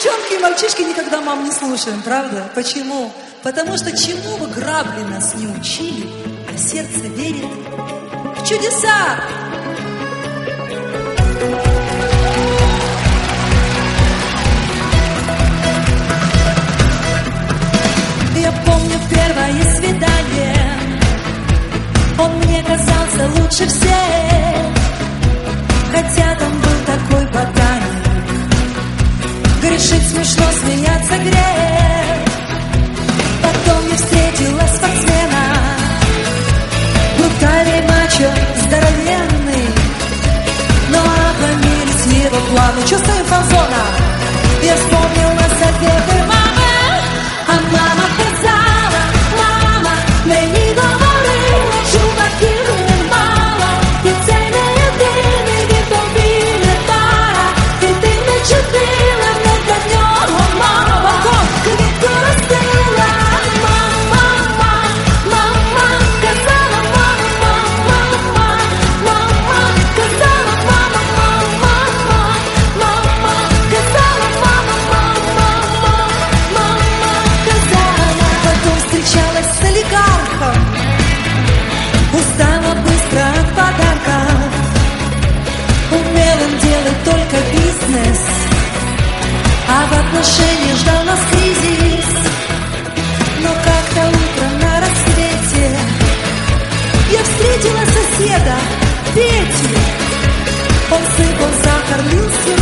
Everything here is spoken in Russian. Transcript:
девчонки и мальчишки никогда мам не слушаем, правда? Почему? Потому что чему бы грабли нас не учили, а сердце верит в чудеса. Я помню первое свидание Он мне казался лучше всех Хотя там был Грешить смешно, смеяться грех. Потом я встретила спортсмена Брутальный мачо, здоровенный. Но обломились его планы Чувствуем фазона Я вспомнил нас обеих Você gozar, Carlinhos.